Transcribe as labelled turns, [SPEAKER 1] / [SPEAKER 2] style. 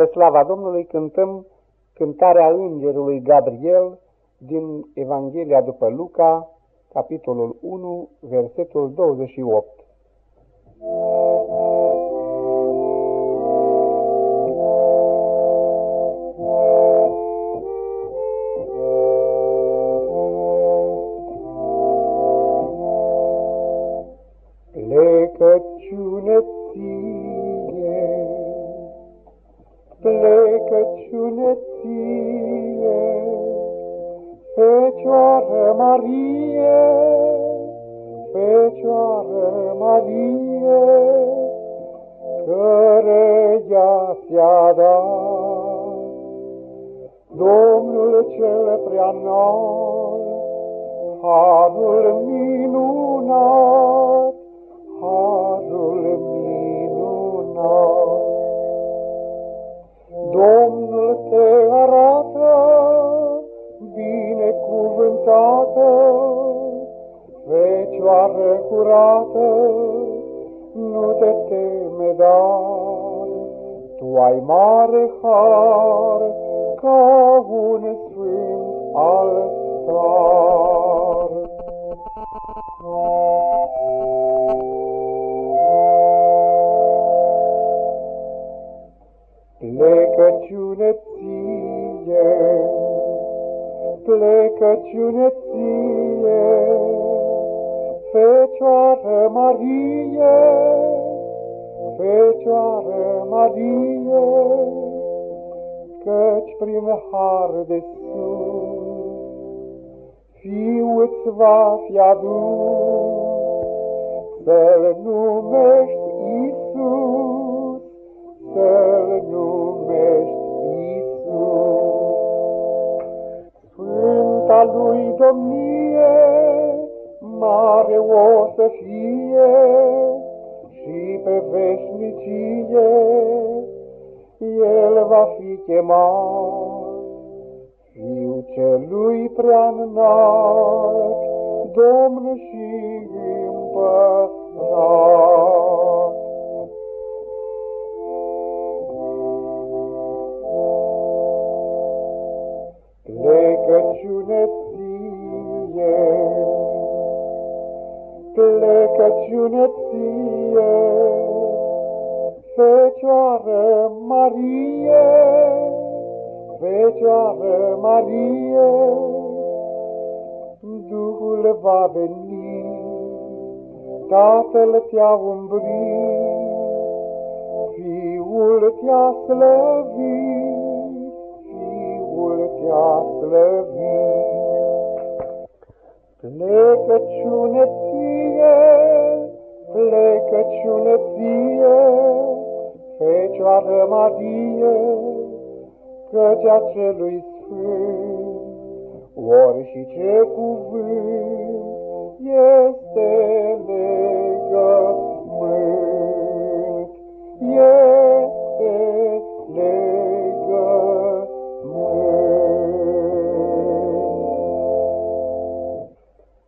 [SPEAKER 1] Spre slava Domnului cântăm cântarea Îngerului Gabriel din Evanghelia după Luca, capitolul 1, versetul 28. Fecioară Marie, Fecioară Marie, Căreia ți-a dat. Domnul cel prea înalt, Harul minunat, Fecioară curată, nu te teme, dar Tu ai mare har ca un sfânt altar. Plecăciune ție, plecăciune ție, Fecioară Marie, Fecioară Marie, Căci prin har de sus, Fiul-ți va fi adus, Să-l numești Iisus, Să-l numești Iisus. Sfânta lui domnie, mare o să fie, Și pe veșnicie el va fi chemat. Fiul celui prea înalt, Domn și împărat. Plecăciune plecăciune ție, Fecioară Marie, Fecioară Marie, Duhul va veni, Tatăl te-a umbrit, Fiul te-a slăvit, Fiul te-a slăvit. Plecăciune ție, plecăciune ție, Fecioară Marie, căci acelui sfânt, ori și ce cuvânt este lege.